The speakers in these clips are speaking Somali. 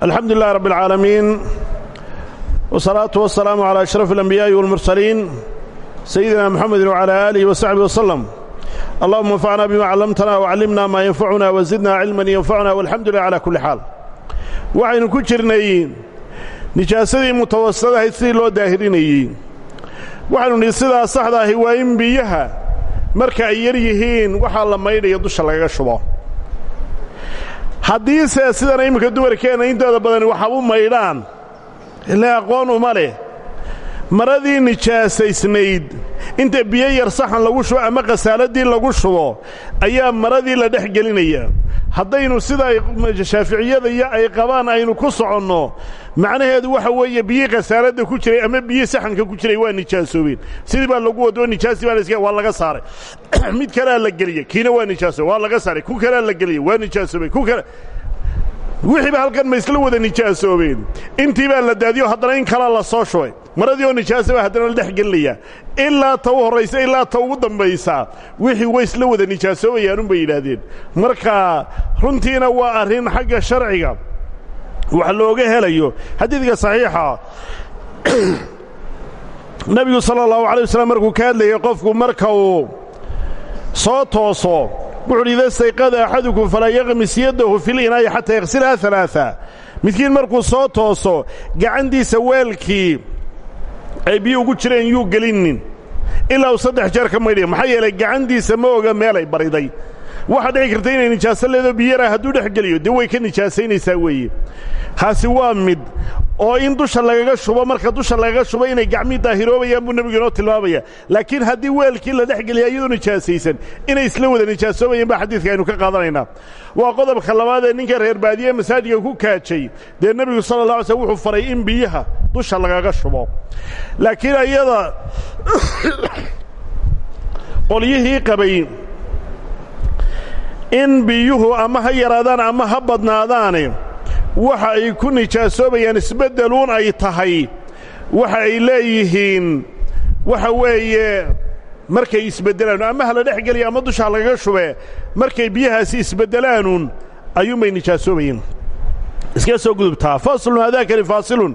alxamdu lilah rab اlcaalamiin wsalaatu wasalaamu calaa ashraf alanbiyaa'i walmursaliin sayidina muxamedi wcalaa aalihi wasaxbihi waslem allahuma anfacna bima callamtana wcallimna maa yanfacuna wazidna cilman yanfacuna walxamdu lilah cala kulli xaal waxaynu ku jirnay nijaasadii mutawasadahayd sidii loo daahirinayey waxaynu nidhi sidaa saxda ahi waa in biyaha marka ay yar yihiin waxaa la maydhaya dusha lagaga shubo haddiise sidana iminka dumarkeenna intooda badani waxa u maydhaan ilaa aqoon uma leh maradii nijaasaysnayd inta biyo yar saxan lagu shubo ama khasaaladii lagu shubo ayaa maradii la dhex gelinaya. Haddaynu sida shaaficiyada iyo ay qabaan aynu ku soconno macnaheedu waxa weeye biyii khasaaladda ku jiray ama biyii saxanka ku jiray waa nijaasoobeen sidii baa lagu wado nijaastii baa laska waa laga saaray. Mid kalea la geliyey kiina waa nijaasoobey waa laga saaray. Ku kalea la geliyey waa nijaasoobey ku kale wixiiba halkan ma isla wada nijaasoobeen. Intii baa la daadiyo haddana in kalaa la soo shubay. Maradii oo nijaasa baa haddana la dhex gelinaya ilaa ta u horraysa ilaa ta ugu dambaysa wixii way isla wada nijaasoobayaanun bay yidhaahdeen. Marka runtiina waa arrin xagga sharciga. Wax looga helayo xadiidka saxiixa. Nebigu sala allahu alay wasalam markuu ka hadlayay qofku marka uu soo tooso wuxu uhi ida stayqada axadukum falaa yaqmis yaddahu fi linaa'i xataa yaghsilha alaaa midkiin markuu soo tooso gacantiisa weelkii ay biyo ugu jireen yuu gelinin. Ilaa uu saddex jeer ka maydhaya maxaa yeelay gacantiisa ma oga meelay bariday waxaa dhici karta inay nijaaso leedo biyara hadduu dhex geliyo dee way ka nijaasaynaysaa weeye. Kaasi waa mid oo in dusha lagaga shubo marka dusha lagaga shubo inay gacmii daahiroobayaan buu nebigu inoo tilmaamaya. Laakiin haddii weelkii la dhex geliya iyadoo nijaasaysan. Inay isla wada nijaasoobayeen baa xadiidka aynu ka qaadanaynaa waa qodobka labaad ee ninka reer baadiye masaajidka ku kaajay. Dee nebigu sala la alay slm wuxuu faray in biyaha dusha lagaga shubo. Laakiin ayada qolyihii qabay in biyuhu ama ha yaraadaan ama ha badnaadaane waxa ay ku nijaasoobayaan isbeddeluun ay tahay waxa ay leeyihiin waxa weeye markay isbeddelaan ama ha la dhex geliya ama dusha lagaga shubee markay biyahaasi isbeddelaanuun ayuunbay nijaasoobayeen iska soo gudubtaa. Faslun hadaakani faasilun.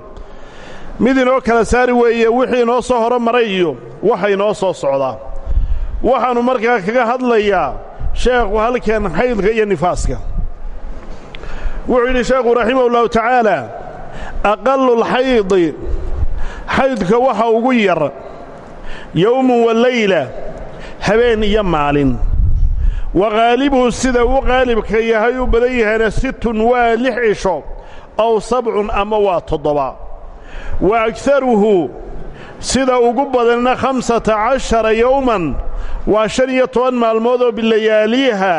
Mid inoo kala saari weeye wixii inoo soo horo maray iyo waxa inoo soo socdaa. Waxaannu markaa kaga hadlayaa sheekhu halkan xaydka iyo nifaaska. Wuxuu yidhi sheekhu raximah ullahu tacaala aqalulxaydi xaydka waxa ugu yar yowmun wa layla habeen iyo maalin. Wa qaalibuhu sida uu qaalibka yahay u badan yahayna sittun waa lix cisho aw sabcun ama waa toddoba. Wa sida ugu badanna khamsata cashara yowman waa shan iyo toban maalmood oo bilayaaliiha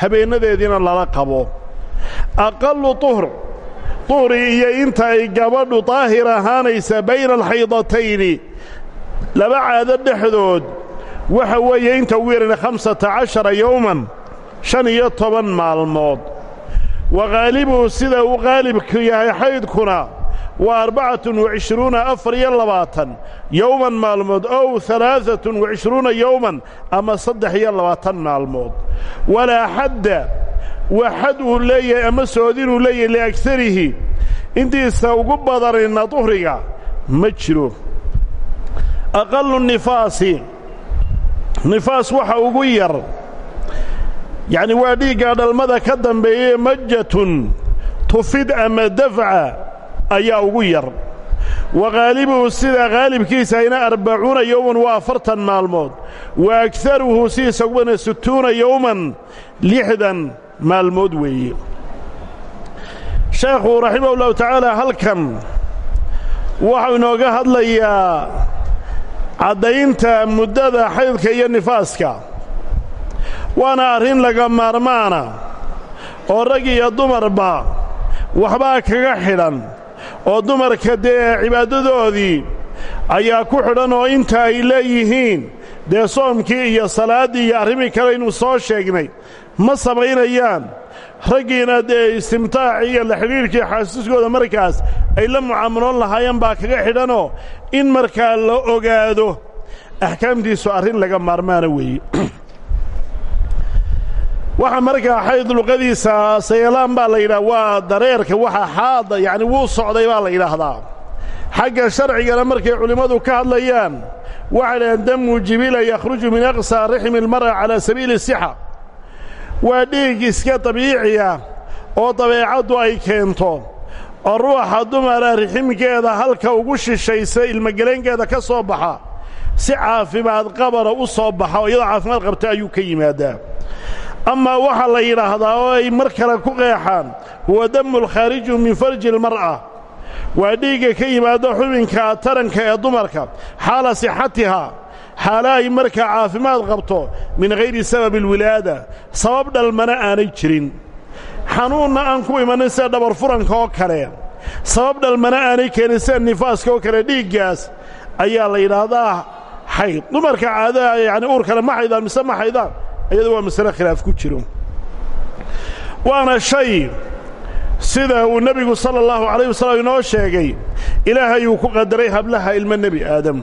habeennadeediina lala qabo. Aqallu tuhr tuhri iyo inta ay gabadhu daahir ahaanaysa bayna alxaydatayni laba caado dhexdood waxa weeye inta ugu yarana khamsata cashara yowman shan iyo toban maalmood. Wa qaalibuhu sida uu qaalibku yahay xaydkuna waa arbacatun wacishruuna afar iyo labaatan yowman maalmood ow alaaatun wacishruuna yowman ama saddex iyo labaatan maalmood walaa xadda waa xad uu leeyahay ama soodinuu leeyahay liagsarihi intiisa ugu badanina duhriga ma jiro aqalu nifaasi nifaas waxa ugu yar yacni waa dhiigga dhalmada ka dambeeyey majatun tufid ama dafca ayaa ugu yar. Wa qaalibuhu sida qaalibkiisayna arbacuuna yowman waa afartan maalmood. Wa agaruhu sidiisa ugu badana sittuuna yowman lixdan maalmood weeye. Sheekhu raximah ullahu tacaala halkan waxau inooga hadlayaa caddaynta muddada xaydka iyo nifaaska. Waana arrin laga maarmaana oo rag iyo dumarba waxbaa kaga xidhan oo dumarka dee cibaadadoodii ayaa ku xidhan oo inta ay leeyihiin dee soomkii iyo salaaddii iyo arrimii kale aynu soo sheegnay ma samaynayaan. Raggiina dee istimtaacii iyo la xidhiirkii xaasiskooda markaas ay la mucaamaloon lahaayeen baa kaga xidhanoo in markaa la ogaado. Axkaamtiisu arrin laga maarmaana weeye waxa markaa xayd luqadiisa sayalaan baa la yidhaha waa dareerka waxa xaada yacni wuu socday baa la yidhaahdaa. Xagga sharcigana markay culimmadu ka hadlayaan waxay dhahaan damu jibila yakhruju min aqsaa rixmi almar'a calaa sabiili sixa. Waa dhiig iska dabiiciya oo dabeecaddu ay keento oo ruuxa dumara riximkeeda halka ugu shishaysa ilmogeleenkeeda ka soo baxa si caafimaad qabana u soo baxa oo iyadoo caafimaad qabta ayuu ka yimaadaa amaa waxaa la yidhaahdaa oo ay mar kale ku qeexaan huwa damu lkhaariju min farji almar'a. Waa dhiigga ka yimaado xubinka taranka ee dumarka xaala sixatihaa xaale ay markaa caafimaad qabto min hayri sababi alwilaada sabab dhalmana aanay jirin. Xanuunna aan ku imanin sida dhabar furanka oo kale sabab dhalmana aanay keenin sida nifaaska oo kale dhiiggaas ayaa la yidhaahdaa xayd dumarka caadaha yacni uurkale ma xaydaan mise ma xaydaan iyada waa masale khilaaf ku jiro. Waana shay sida uu nebigu sala allahu calayh wasallam inoo sheegay ilaahay uu ku qadaray hablaha ilmo nebi aadam.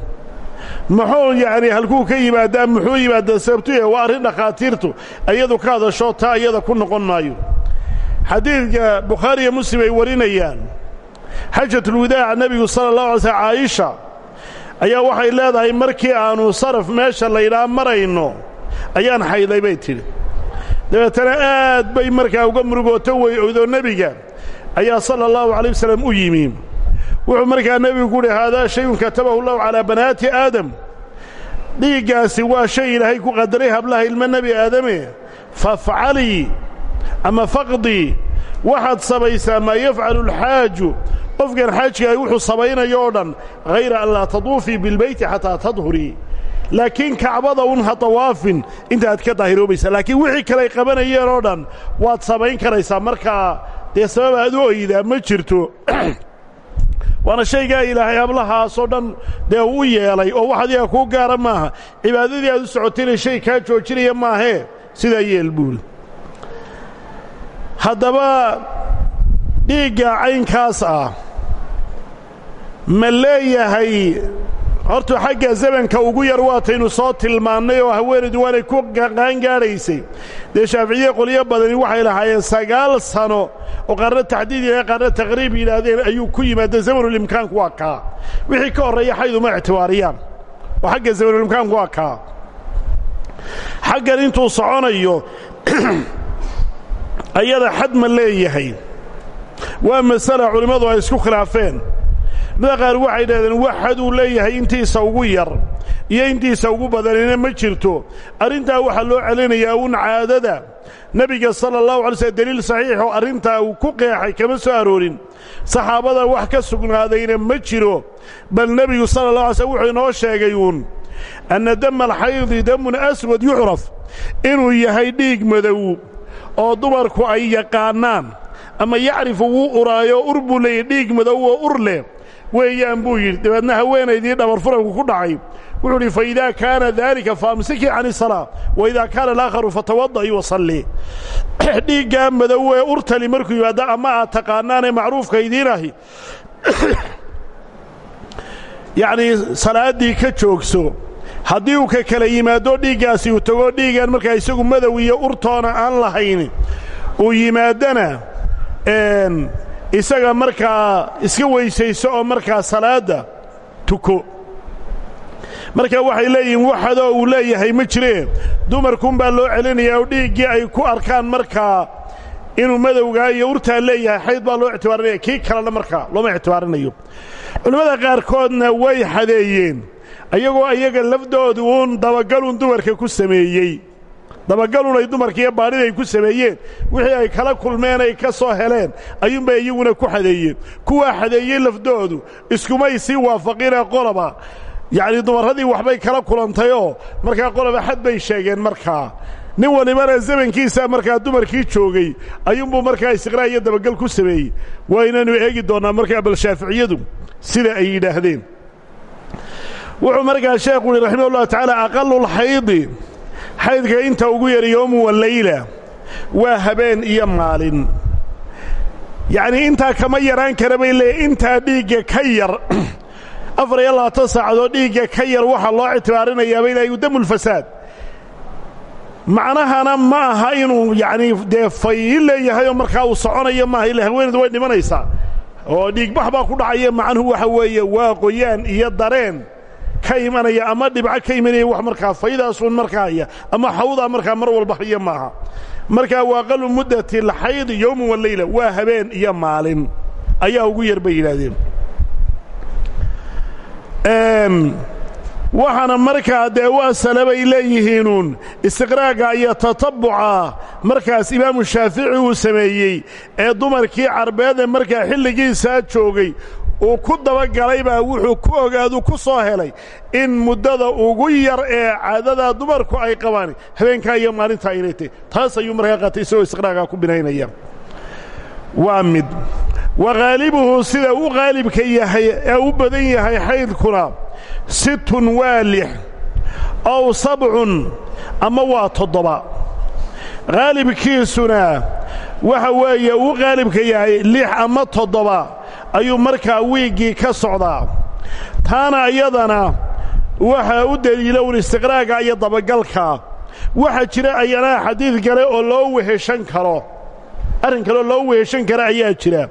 Muxuu yacni halkuu ka yimaadaa muxuu yimaadaa sababtuya waa arrin dhakhaatiirtu iyadu ka hadasho taa iyada ku noqon maayo. Xadiidka bukhaariyo muslim ay warinayaan xajatulwadaaca nebigu sala allahu alay slm caayisha ayaa waxay leedahay markii aannu saraf meesha laydhaa marayno ayaan xayday bay tidhi. Dabeetana aad bay markaa uga murugooto wey oydo nebiga ayaa sala allahu calay wasalam u yimi wuxuu markaa nebigu uhi haadaa shayun katabahu llahu calaa banaati aadam. Dhiiggaasi waa shay ilaahay ku qadaray hablaha ilmo nebi aadame. Fafcalii ama faqdii waxaad samaysaa maa yafcalu alxaaju qofkan xaajka ay wuxuu samaynayo oo dhan hayra an laa taduufii bilbeyti xataa tadhurii laakiin kacbada un ha dawaafin intaaad ka daahiroobaysaa laakiin wixii kale ay qabanayeen oo dhan waad samayn karaysaa. Markaa dee sabab aad u oydaa ma jirto. Waana shaygaa ilaahay hablahaasoo dhan dee u yeelay oo wax adiga kuu gaara maaha. Cibaadadii aad u socotayna shay kaa joojinaya maahee sidaa yeel buuri haddaba dhiigga caynkaas ah ma leeyahay? Hortu xagga zamanka ugu yar waataynu soo tilmaannay oo haweenaydu waanay ku qaangaadhaysay dee shaaficiye qolyo badani waxay lahaayeen sagaal sano oo qaarna taxdiid yahay qaarna taqriib yidhaahdeen ayuu ku yimaada zamanulimkaanku waa kaa. Wixii ka horreeya xayduma ictibaariyaan. Oo xagga zamanulimkaanku waa kaa. Xaggan intuu soconayo ayada xad ma leeyahay. Waa masala culimmadu ay isku khilaafeen mida qaar waxay dhahdeen wax xaduu leeyahay intiisa ugu yar iyo intiisa ugu badanina ma jirto. Arrintaa waxaa loo celinayaa un caadada. Nebiga sala allahu alay slm deliil saxiix oo arrintaa uu ku qeexay kama soo aroorin. Saxaabada wax ka sugnaadayna ma jiro. Bal nebigu sala allah alay slm wuxuu inoo sheegay uun anna dama alxaydi damun aswad yucraf inuu yahay dhiig madow oo dumarku ay yaqaannaan ama yacrifu wuu uraayo ur buu leeyahy dhiig madow oo ur leh weeyaan buu yidhi. Dabeedna haweenaydii dhabar furanku ku dhacay. Wuxuu idhi fa idaa kaana daalika faamsikii can isalaa wa idaa kaana alaakharu fatawada'i wasalli dhiiggaa madow ee urtali markuu yimaaddo ama aad taqaanaanee macruufka idiin ahi yacnii salaaddii ka joogso haddii uu ka kala yimaaddo dhiiggaasi uu tago dhiiggan markaa isagu madow iyo urtoona aan lahayn uu yimaadana isaga markaa iska weysayso oo markaa salaadda tuko. Marka waxay leeyihiin waxadoo uu leeyahay ma jiree dumarkuunbaa loo celinayaa oo dhiiggii ay ku arkaan markaa inuu madowgaa iyo urtaa leeyahay xayd baa loo ictibaarinaya kii kalena markaa looma ictibaarinayo. Culimmada qaarkoodna way xadeeyeen ayagoo iyaga lafdoodu uun dabagalun dumarka ku sameeyey dabagalun ay dumarkiiyo baadhida ay ku sameeyeen wixii ay kala kulmeen ay ka soo heleen ayuunbay iyaguna ku xadeeyeen. Kuwaa xadeeyey lafdoodu iskumay sii waafaqinee qoloba yacnii dumarradii waxbay kala kulantayoo markaa qoloba xad bay sheegeen markaa. Nin walibana zamankiisa markaa dumarkii joogay ayuunbuu markaa istiqraa' iyo dabagal ku sameeyey. Waynanu eegi doonnaa markaa bal shaaficiyadu sida ay yidhaahdeen. Wuxuu markaa sheekhu uhi raximah ullahu tacaala aqalulxaydi xaydka inta ugu yar yoomu wa layla waa habeen iyo maalin. Yacnii intaa kama yaraan kara bay leeyahy intaa dhiigga ka yar. Afar iyo labaatan saacadood dhiigga ka yar waxaa loo ictibaarinayaa bay leeyahy damulfasaad macnahana ma aha inuu yacnii dee fayi leeyahay oo markaa uu soconayo maaha ila haweeneedu way dhimanaysaa. Oo dhiigbax baa ku dhacaya macnuhu waxa weeye waa qoyaan iyo dareen ka imanaya ama dhibco ka imanaya wax markaa faydaasun markaa haya ama xawdaa markaa mar walba haya maaha. Markaa waa aqalu muddati alxayd yowman waleyla waa habeen iyo maalin. Ayaa ugu yar bay yidhaahdeen. Waxaana markaa dee waa salabay leeyihiinuun istiqraaga iyo tatabuca markaas imaamu shaafici uu sameeyey ee dumarkii carbeede markaa xilligiisaa joogay uu ku dabagalay baa wuxuu ku ogaadu ku soo helay in muddada ugu yar ee caadadaa dumarku ay qabaan habeenkaa iyo maalintaa inay tahy taas ayuu markaa qaatay isagoo istiqraagaa ku binaynaya. Waa mid. Wa haalibuhu sida u qaalibka yahay ee u badan yahay xaydkuna sittun waa lix ow sabcun ama waa toddoba. Qaalibkiisuna waxa weeye uu qaalibka yahay lix ama toddoba ayuu markaa wiiggii ka socdaa. Taana iyadana waxaa u deliila un istiqraaga iyo dabagalka. Waxaa jira ayana xadiid kale oo loo weheshan karo. Arrin kaleoo loo weheshan kara ayaa jira.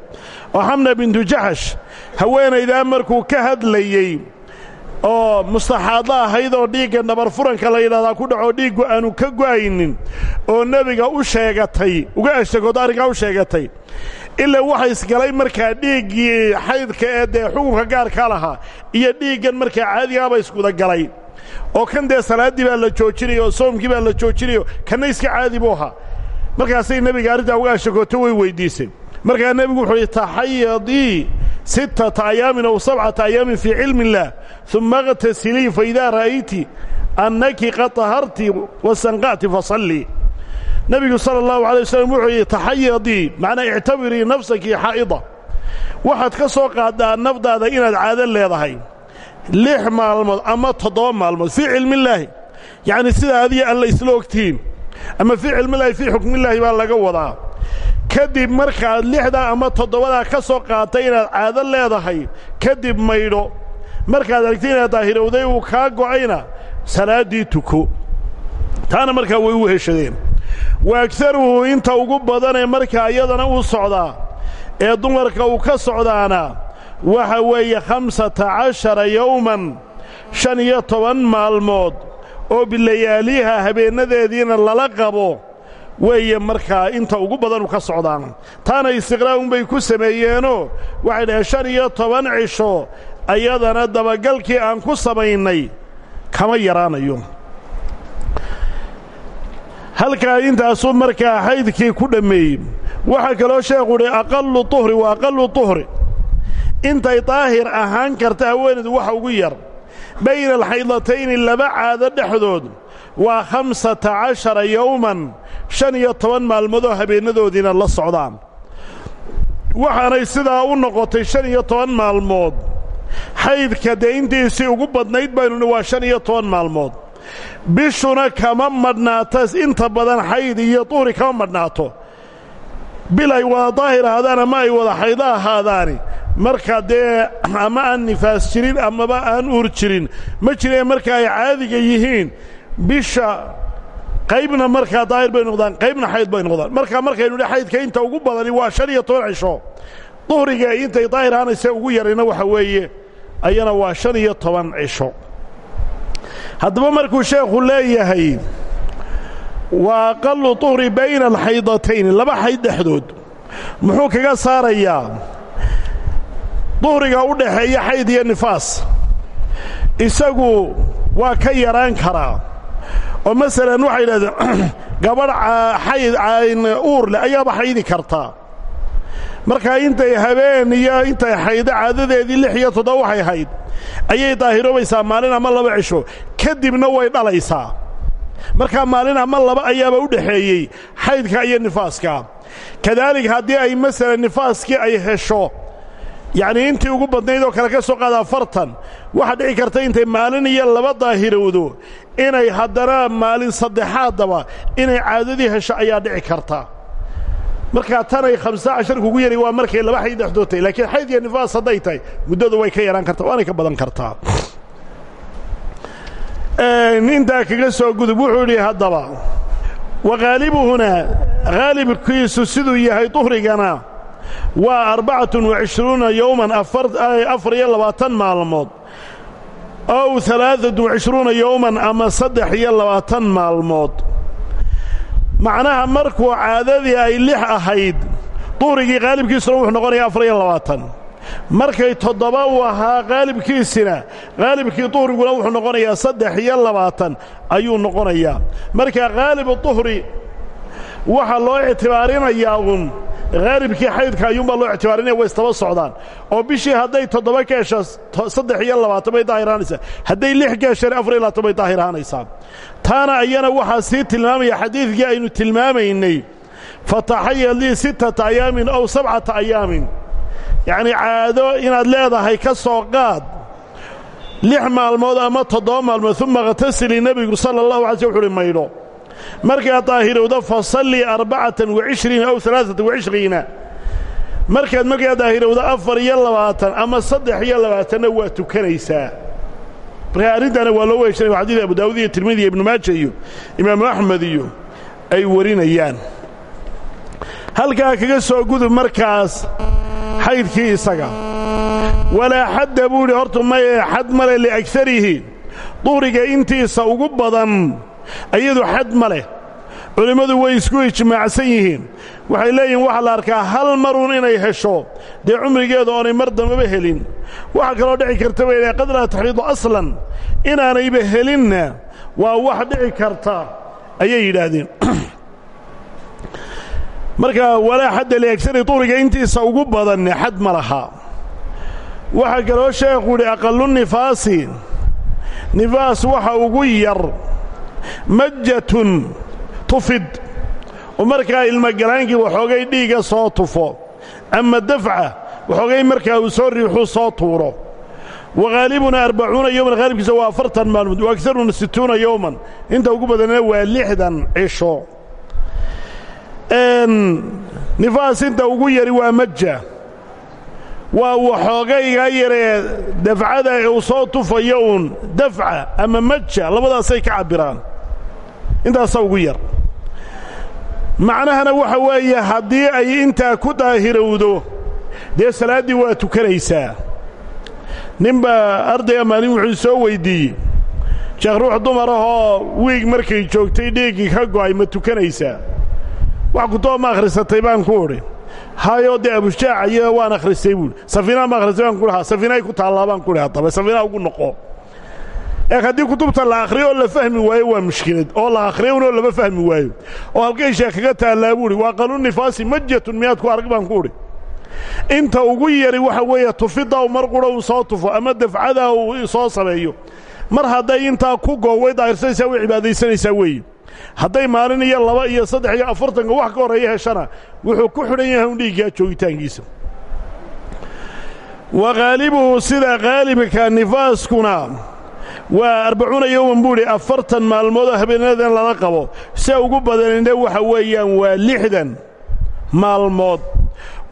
Oo xamna bintu jaxash haweenaydaa markuu ka hadlayey oo mustaxaadla ahayd oo dhiigga nabarfuranka la yidhahdaa ku dhaco dhiiggu aanu ka go'aynin oo nebiga u sheegatay uga ashtakoodo arrinkaa u sheegatay ilaa waxa isgalay markaa dhiiggii xaydka ee dee xukunka gaarka lahaa iyo dhiiggan markaa caadigaaba iskudagalay oo kan dee salaaddii baa la joojinayo oo soomkii baa la joojinayo kanna iska caadi buu ahaa. Markaasay nebiga arrintaa uga ashtakooto way weyddiisay markaa nebigu wuxuu yidhi taxayadii sittata ow sabcata ayaamin fii cilmi illaah uma اqtasilii faidaa ra'ayti annaki qad taharti wasanqacti fasallii nebigu sala allahu alay waslm wuxuu yidhi taxayadii macnaa ictabirii nafsaki xaa'ida. Waxaad ka soo qaaddaa nafdaada inaad caado leedahay. Lix maalmood ama toddoba maalmood fii cilmiillaahi yacni sida adiga alla isla ogtihiin ama fii cilmillaahi fii xukmillaahi baa laga wadaa. Kadib markaad lixdaa ama toddobadaa ka soo qaatay inaad caado leedahay kadib maydho markaad aragtay inaad daahirowday uu kaa go'ayna. Salaaddii tuko. Taana markaa way u heshadeen wa agaruhu inta ugu badanee markaa iyadana uu socdaa ee dumarka uu ka socdaana waxa weeye khamsata cashara yowman shan iyo toban maalmood oo bilayaaliha habeennadeediina lala qabo weeye markaa inta ugu badanu ka socdaan. Taana istiqraa'unbay ku sameeyeenoo waxay dhaheen shan iyo toban cisho ayadana dabagalkii aan ku samaynay kama yaraanayo halkaa intaasuu markaa xaydkii ku dhammeeyey waxaa kaloo sheekhu udhi aqallu tuhri wa aqallu tuhri. Intay daahir ahaan karta haweenaydu waxa ugu yar. Bayna alxaydatayni laba caado dhexdood waa khamsata cashara yowman shan iyo toban maalmoodoo habeennadoodiina la socdaan. Waxaanay sidaa u noqotay shan iyo toban maalmood. Xaydka dee intiisii ugu badnayd baynuni waa shan iyo toban maalmood bishuna kama madhnaato inta badan xayd iyo duhri kama madhnaato bil ay wada daahir ahaadaan ama ay wada xaydo ahaadaani. Marka dee ama aan nifaas jirin amaba aan uur jirin ma jireen marka ay caadiga yihiin bisha qaybna markaa daahir bay noqdaan qaybna xayd bay noqdaan. Marka markaynu dhi xaydka inta ugu badani waa shan iyo toban cisho. Duhriga intay daahir ahaanayse ugu yarayna waxa weeye ayana waa shan iyo toban cisho haddaba markuu sheekhu leeyahay waa aqallu duhri bayna alxaydatayni laba xayd dhexdood muxuu kaga saarayaa duhriga u dhaxeeya xayd iyo nifaas isagu waa ka yaraan karaa. Oo masalan waxay yidhahdeen gabadh xayd uur leh ayaaba xaydi kartaa markaa intay habeen iyo intay xaydo caadadeedii lix iyo toddoba waxay hayd ayay daahiroobaysaa maalin ama laba cisho. Kadibna way dhalaysaa. Markaa maalin ama laba ayaaba u dhaxeeyey xaydka iyo nifaaska. Kadaalik haddii ay masalan nifaaskii ay hesho yacnii intii ugu badnayd oo kale ka soo qaada afartan waxaa dhici karta intay maalin iyo laba daahirowdo inay haddana maalin saddexaaddaba inay caadadii hesho ayaa dhici karta markaa tanay khamsa casharka ugu yari waa markay laba xayd dhexdood tahay laakiin xayd iyo nifaas hadday tahay muddadu way ka yaraan kartaa waanay ka badan kartaa. Intaa kaga soo gudub wuxuu idhi haddaba wa haalibuhuna haalibkiisu siduu yahay duhrigana waa arbacatun wa cishruuna yowman afar iyo labaatan maalmood ow alaaatun wa cishruuna yowman ama saddex iyo labaatan maalmood macnaha markuu caadadii ay lix ahayd duhrigii qaalibkiisuna wuxuu noqonayaa afar iyo labaatan. Markay toddoba u ahaa qaalibkiisina qaalibkii duhriguna wuxuu noqonayaa saddex iyo labaatan ayuu noqonayaa. Marka qaalibu duhri waxaa loo ictibaarinayaa uun haalibkii xaydka ayuunbaa loo ictibaarinaya way istaba socdaan. Oo bishii hadday toddoba ka hesha saddex bay daahiraanaysaa. Hadday lix hesheen afar bay daahiraanaysaa. Taana ayana waxaa sii tilmaamaya xadiidkii aynu tilmaamaynay fataxayad lii sittata ayaamin ow sabcata ayaamin yacnii caado inaad leedahay ka soo qaad lix maalmood ama toddoba maalmood uma khtasilii nebigu sala allahu alay sl markaad daahirowdo fasallii arbacatan wacishriina ow alaaatan wacishriina markaad markaa daahirowdo afar iyo labaatan ama saddex iyo labaatanna waa tukanaysaa. Markaa arrintaana waa loo weeshanaya xadiid abu daawud iyo tirmidi iyo ibnu iyo imaamu axmed iyo ay warinayaan. Halkaa kaga soo gudub markaas xaydkii isaga. Walaa xadda buu idhi hortu maye xad male liagarihi duhriga intiisa ugu badan iyadu xad ma leh. Culimmadu way isku ijmaacsan yihiin. Waxay leeyihiin waxaa la arkaa hal maruun inay hesho dee cumrigeeda oonay mar dambaba helin. Waxaa kaloo dhici karta bay qad laa taxriidu aslan. Inaanayba helinna waa wax dhici karta ayay yidhaahdeen. Marka walaa xadda liagsari duhriga intiisa ugu badanne xad ma laha. Waxaa kaloo sheekhu yidhi aqalu nifaasi. Nifaas waxa ugu yar majatun tufid. Oo markaa ilmogalaankii waxoogay dhiigga soo tufo ama dafca waxoogay markaa uu soo riixuu soo tuuro. Wa haalibuna arbacuuna yowman haalibkiisa waa afartan maalmood wa agaruna situuna yowman inta ugu badanna waa lixdan cisho. Nifaas inta ugu yari waa maja. Waa waxoogayga yaree dafcada uu soo tufayo uun dafca ama maja labadaasay ka cabbiraan intaasaa ugu yar. Macnahana waxa weeye haddii ay intaa ku daahirowdo dee salaaddii waa tukanaysaa. Ninbaa ardayga maalin wuxuu soo weyddiiyey sheekh ruux dumar ahoo wiig markay joogtay dhiiggii ka go'ay ma tukanaysaa? Wax kutoo ma akhrisatay baan ku udhi hayoo dee abushaac iyo waan akhristay buuhi safiinaa ma akhristay baan kuhi ha safiinaay ku taallaa baan kuhi haddaba safiinaa ugu noqo ee haddii kutubta la akhriyo oo la fahmi waayo waa mushkilad. Oo la akhriyo unoo lama fahmi waayo. Oo halkay sheekh kaga taallaa buuhi waa qanuun nifaasi majatun miyaad ku arag? baan ku udhi inta ugu yari waxa weeye tufiddaa mar qura uu soo tufo ama dafcadaa uu soo sameeyo. Mar hadday intaa ku go way daahirsanaysaa way cibaadaysanaysaa weeye hadday maalin iyo laba iyo saddex iyo afartanka wax ka horreeya heshana wuxuu ku xidhan yahay un dhiiggaa joogitaankiisa. Wa haalibuhu sida haalibka nifaaskuna waa arbacuuna yowman buu idhi afartan maalmoodoo habeenadan lala qabo. Sia ugu badanina waxa weeyaan waa lixdan maalmood.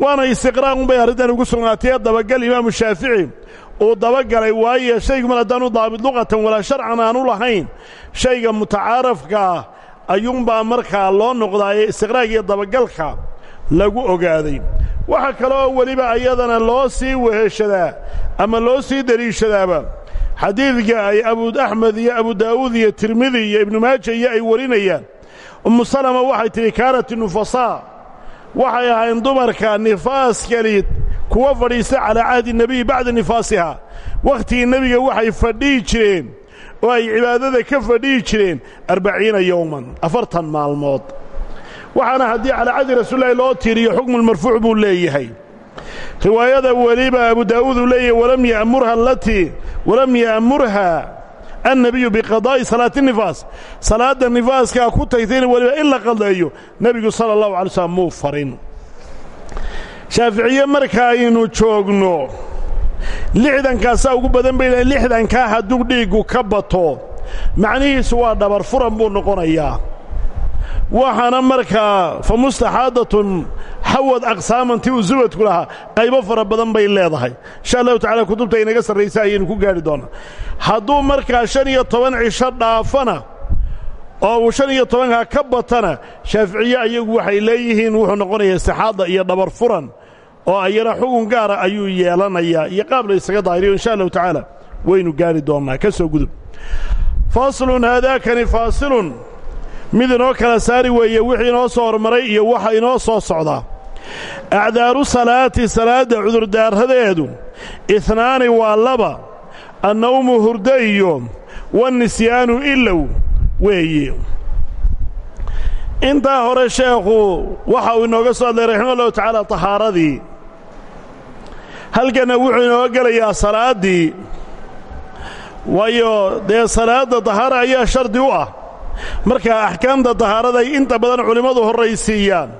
Waana istiqraaq unbay arrintan ugu sugnaatay. Dabagal imaamu shaafici uu dabagalay waayo shaygu mar haddaanu daabit luqatan walaa sharcan aanu lahayn. Shayga mutacaarafka ah ayuunbaa markaa loo noqdaaye istiqraag iyo dabagalka lagu ogaaday. Waxaa kaloo weliba ayadana loo sii weheshadaa ama loo sii deliishadaaba xadiidka ay abu axmed iyo abu daa'uud iyo tirmidi iyo ibnu maaja iyo ay warinayaan. Ummu salama waxay tidhi kaanat nufasaa waxay ahayn dumarka nifaaskali kuwa fadhiista calaa cahdi nebiyi bacda nifaasihaa wakhtigii nebiga waxay fadhihi jireen oo ay cibaadada ka fadhihi jireen arbaciina yowman afartan maalmood. Waxaana haddii calaa cahdi rasuulilahi loo tiiriyo xukmulmarfuuc buu leeyahay riwaayada weliba abu daa'uud uu leeyahay walam ya'murha alatii walam ya'murha annabiyu biqadaa'i salaati nifaas. Salaadda nifaaskaa ku tagtayna weliba in la qadleeyo nebigu sala allahu alay slam muu farin. Shaaficiye marka aynu joogno lixdankaasaa ugu badan bay dhahay lixdankaa hadduu dhiiggu ka bato macnihiisu waa dhabar furan buu noqonayaa. Waxaana markaa fa mustaxaadatun xawad aqsaamantii uu subadku lahaa qaybo fara badan bay leedahay. Insha allahu tacala kutubta inaga sarraysa ayaynu ku gaadhi doonaa. Hadduu markaa shan iyo dhaafana oo uu shan ka batana shaaficiye ayagu waxay leeyihiin wuxuu noqonayaa istixaada iyo dhabar furan oo ayana xugun gaara ayuu yeelanayaa. Iyo qaab la ysaga daahiriyo insha allahu tacaala waynu gaari doonnaa ka gudub. Faslun haadaakani faasilun. Mid inoo kala saari weeye wixii inoo soo hormaray iyo waxa inoo soo socdaa acdaaru salaati salaadda cudurdaaradeedu ihnaani waa laba annawmu hurdo iyo wanisyaanu ilow weeye. Intaa hore sheekhu waxa uu inooga soo hadlay raxima allahu tacaala tahaaradii. Halkanna wuxuu inooga gelayaa salaaddii. Waayo dee salaadda tahaara ayaa shardi u ah. Marka axkaamta tahaaraday inta badan culimmadu horraysiiyaan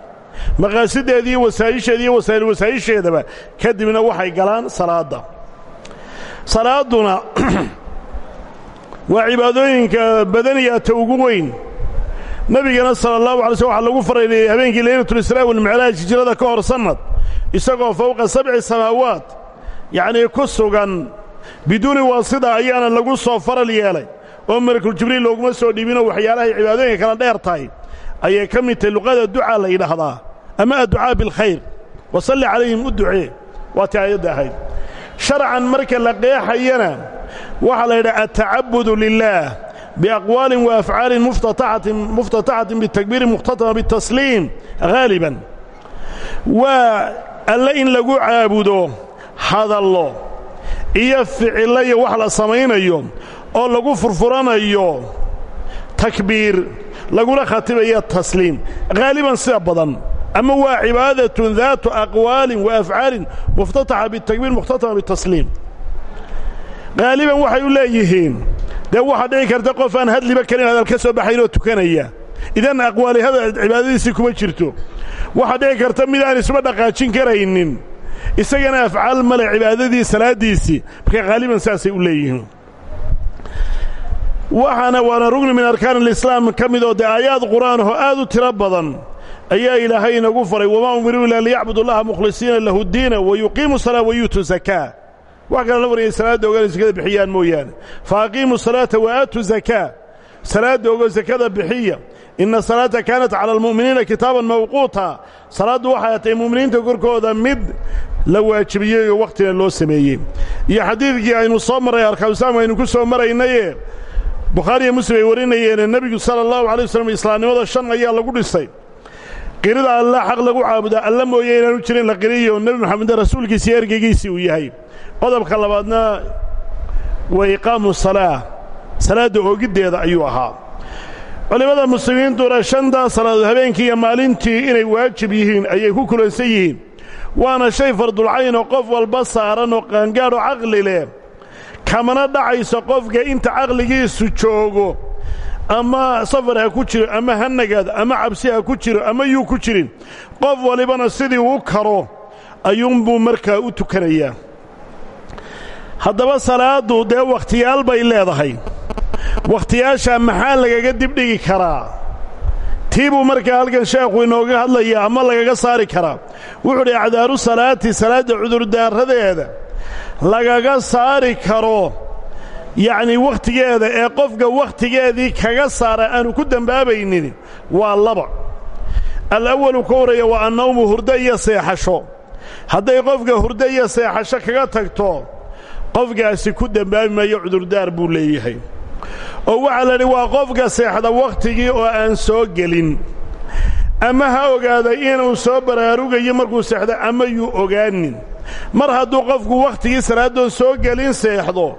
maqaasideediiyo wasaa'isheeda iyo wasaa'il wasaa'isheedaba kadibna waxay galaan salaadda. Salaadduna waa cibaadooyinka badaniya ta ugu weyn. Nebigana sala allahu alay slm waxaa lagu faraynayay habeenkii leylatulisraa walmicraaj hijrada ka hor sannad isagoo fowqa sabci samaawaat yacnii ku sugan biduuni waasida ayaana lagu soo faral yeelay oo malakuljibriil looguma soo dhiibinoo waxyaalahay cibaadooyinka kala dheer tahay ayay ka mid tahay luqada ducaa la yidhaahdaa. Ama adducaa bilkhayr. Wasalli calayhim u ducee. Waa tii aayadda ahayd. Sharcan marka la qeexayana waxaa la yidhaha altacabudu lilaah biaqwaalin wa afcaalin muftataxatin bitakbiiri mukhtatama bitasliim. Haaliban waa alle in lagu caabudo hadallo iyo ficillo wax la samaynayo oo lagu furfuranayo takbiir laguna khatibayo tasliim. Haaliban sida badan. Ama waa cibaadatun daatu aqwaalin wa afcaalin muftataxa bitakbiir mukhtatama bitasliim. Haaliban waxay u leeyihiin dee waxaa dhici karta qof aan hadliba karin hadal ka soo baxaynoo tukanaya. Idan aqwaalihada cibaadadiisii kuma jirto. Waxaa dhici karta mid aan isma dhaqaajin karaynin. Isagana afcaal male cibaadadii salaaddiisii marka haaliban saasay u leeyihiin waxaana waana rugni min arkaan alislaam ka mid oo dee aayaad qur'aanahoo aad u tiro badan. Ayaa ilaahay inagu faray wamaa umiruu ilaa liyacbudu allaha mukhlisiina lahu diina wa yuqiimu salaa wa yuutuu zakaa. Wax kale la wariyay salaadda ogaan sakada bixiyaan mooyaane. Wa aatu zakaa. Salaadda ogo sakada bixiya. Inna salaata kaanat cala almu'miniina kitaaban mawquuta. Salaaddu waxay atay mu'miniinta korkooda mid la waajibiyey oo wakhtina loo sameeyey. Iyo xadiidkii aynu soo marray arkaanislaam aynu ku soo maraynaye bukhaariiyo muslim ay warinayeene nebigu sala allahu alay wasllam islaamnimada shan ayaa lagu dhisay. Qirida alla xaq lagu caabudaa alla mooye inaanu jirin la qiriyo nebi moxamede rasuulkiisii ergeygiisii uu yahay. Qodobka labaadna wa iqaamu salaa salaadda oogiddeeda ayuu ahaa. Culimmada muslimiintuna shantaa salaadood habeenkii iyo maalintii inay waajib yihiin ayay ku kulansan yihiin. Waana shay fardulcayn oo qof walba saaran oo qaangaadh oo caqli leh kamana dhacayso qofka inta caqligiisu joogo ama safar ha ku jiro ama ha ama cabsi ha ku jiro ama yuu ku jirin qof walibana sidii uu karo ayuunbuu markaa u tukanayaa. Haddaba salaaddu dee wakhtiyaal bay leedahay. Wakhtiyaashaa maxaa lagaga dibdhigi karaa? Tii buu markaa halkan sheekhu inooga hadlaya ama lagaga saari karaa? Wuxuu udhi acdaaru salaati salaadda cudurdaaradeeda lagaga saari karo. Yacnii wakhtigeeda ee qofka wakhtigeedii kaga saara aanu ku dembaabaynin waa laba. Alawalu ka horreeya waa annawmu hurdo iyo seexasho. Hadday qofka hurdo iyo seexasho kaga tagto qofkaasi ku dembaabi maayo cudurdaar buu leeyahay. Oo waxaa la idhi waa qofka seexda wakhtigii oo aan soo gelin. Ama ha ogaaday inuu soo baraarugayo markuu seexdo ama yuu ogaanin mar hadduu qofku wakhtigii salaaddoon soo gelin seexdo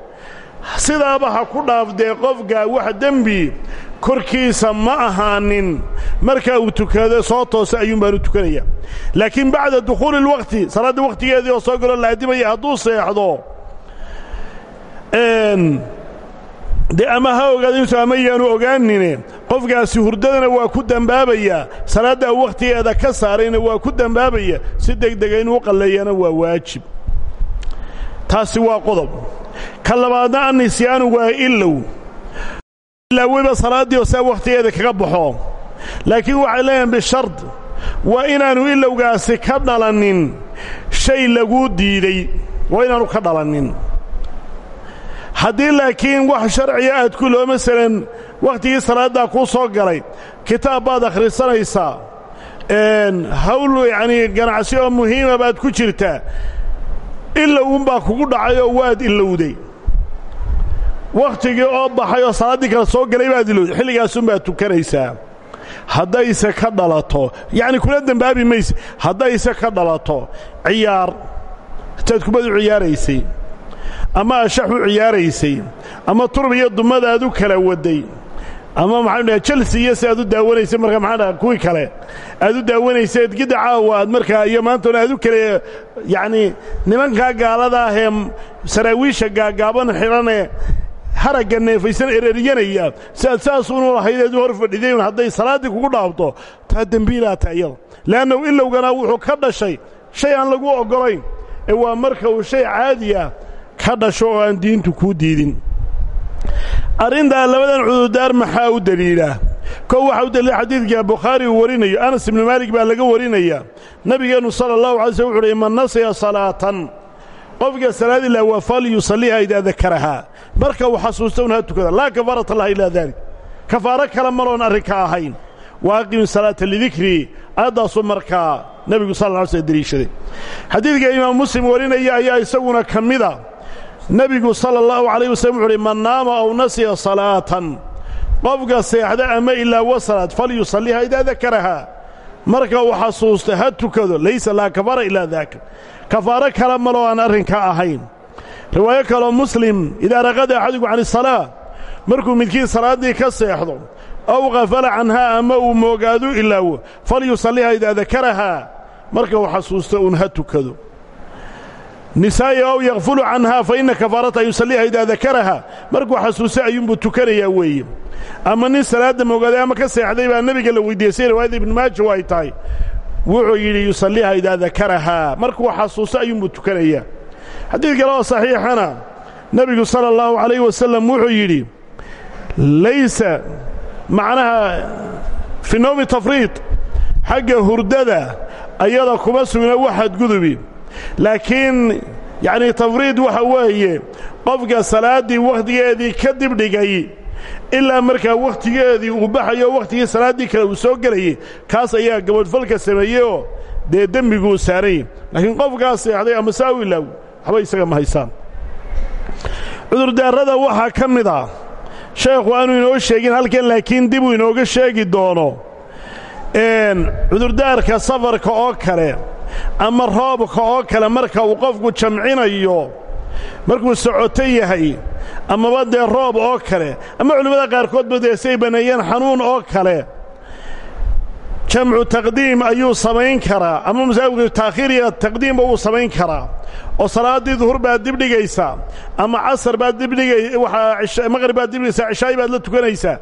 sidaaba ha ku dhaafdee qofka wax dembi korkiisa ma ahaanin. Markaa uu tukado soo toosa ayuun baanu tukanaya laakiin bacda dukhuuli اlwaqti salaaddii wakhtigeedii oo soo galoo la addimaya hadduu seexdo dee ama ha ogaado intu ama yaanu ogaanine qofkaasi hurdadana waa ku dembaabayaa salaaddaa wakhtigeeda ka saarayna waa ku dembaabaya si degdega inuu qalleeyana waa waajib. Taasi waa qodob. Ka labaadna annisyaanu waa ilow ilaawiba oo saa wakhtigeeda kaga baxo. Laakiin waxay leeyahan bishard waa inaannu ilowgaasi ka dhalanin. Shay laguu diiday waa inaannu ka dhalanin. Haddii laakiin wax sharciga aad ku loo masalan wakhtigii salaaddaa kuu soo galay kitaab baad akhrisanaysaa. Hawl yacnii ganacsi oo muhiima baad ku jirtaa. Ilowunbaa kugu dhacay oo waad ilowday wakhtigii oo baxay oo salaaddii kale soo galay baad ilowday xilligaasunbaad tukanaysaa. Haddayse ka dhalato. Yacni kula dembaabi mayse. Haddayse ka dhalato. Ciyaar. Hataad kubad u ciyaaraysay. Ama ashax u ciyaaraysay. Ama turb iyo dumada u kala waday ama maxaanu dhaha chelsea iyo si aad u daawanaysay marka maxaan dhaha kuwii kale. Aad u daawanayseed gidda caawa aad markaa iyo maantona aad u kale yacnii nimankaa gaalada ah ee saraawiisha gaagaaban xidhanee haragga neefaysan ereryanaya si aad saasuunu lahayd eed u hor fadhidayn hadday salaaddii kugu dhaafto taa dembiilaata iyada. Le'annahu ilowgana wuxuu ka dhashay shay aan lagu oggolayn ee waa marka uu shay caadi ah ka dhasho oo aan diintu kuu diidin arrintaa labadan cudurdaar maxaa u deliila kow waxaa u deliila xadiidka bukhaari uu warinayo anas ibnu maalik baa laga warinaya. Nebigeennu sala allahu alay slm wuxu uhi man nasiya salaatan. Qofka salaad ilaa waa fal yusalliha idaa dakarahaa marka uu xasuusta un ha tukada. Laa kafaarata laha ilaa daalik kafaaro kale maloon arrinka ahayn. Wa aqimi salaata lidikrii aayaddaasu markaa nebigu sal lla slm deliishaday xadiidka imaam muslim warinaya ayaa isaguna ka mida nebigu sala allahu calayh wasallam wuxu uhi man naama aw nasiya salaatan. Qofka seexda ama ilaa wasalaad fal yusalliha idaa dakarahaa marka uu xasuusta ha tukado laysa laa kafaara ilaa daaka. Kafaaro kale maloo aan arrinka ahayn. Riwaayo kaloo muslim idaa raqada axadigu can isalaa markuu midkiin salaaddii ka seexdo aw qafala canhaa ama uu moogaadu ilaawo fal yusalliha idaa dakarahaa marka uu xasuusto uun ha tukado nisaa'i ow yakfulu canhaa fa inna kafaarata yusalliha idaa dakaraha. Markuu xasuusto ayuunbuu tukanayaa weeye. Ama nin salaadda moogaaday ama ka seexday baa nebiga la weydiiyey riwaayadda ibnu maaja ay tahay. Wuxuu yidhi yusalliha idaa dakarahaa markuu xasuusto ayuunbuu tukanayaa. Xadiid kale oo saxiixana nebigu sala allahu calayh wasalam wuxuu yidhi laysa macnaha fi noomi tafriid xagga hurdada ayada kuma sugna wax xadgudubi laakiin yacnii tafriid waxa weeye qofka salaaddii wakhtigeedii ka dib dhigay ilaa markaa wakhtigeedii uu baxayo wakhtigii salaaddii kale uu soo gelayey kaas ayaa gabadhfalka sameeyeyoo dee dembiguu saaranyay laakiin qofkaas seexday ama saa u ilaaw waxba isaga ma haysaan. Cudurdaarrada waxaa ka mid ah sheekhu aanu inoo sheegin halkan laakiin dibuu inooga sheegi doono cudurdaarka safarka oo kale ama roobka oo kale marka uu qofku jamcinayo markuu socoto yahay amaba dee roob oo kale ama culimmada qaarkoodba dee say baneeyeen xanuun oo kale jamcu taqdiim ayuu samayn karaa ama masaajidku taakhiir iyo taqdiimba wuu samayn karaa. Oo salaaddii duhur baad dibdhigaysaa ama casar baad dibdhigay waxaa maqrib baad dibdhigaysaa cishaayi baad la tukanaysaa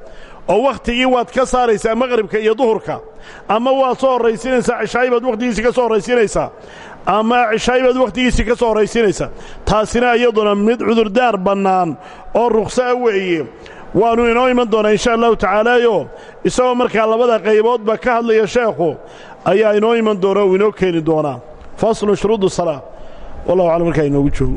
oo wakhtigii waad ka saaraysaa maqribka iyo duhurka ama waad soo horraysiinaysaa cishaayi baad wakhtigiisii ka soo horraysiinaysaa ama cishaayi baad wakhtigiisii ka soo horraysiinaysaa taasina iyaduna mid cudurdaar bannaan oo rukhsaa weeye. Waannu inoo iman doonaa insha allahu tacaalaayo isagoo markaa labada qayboodba ka hadlaya sheekhu ayaa inoo iman doona uu inoo keeni doonaa. Faslun shuruudu salaa wallahu aclam markaa inoogu joogo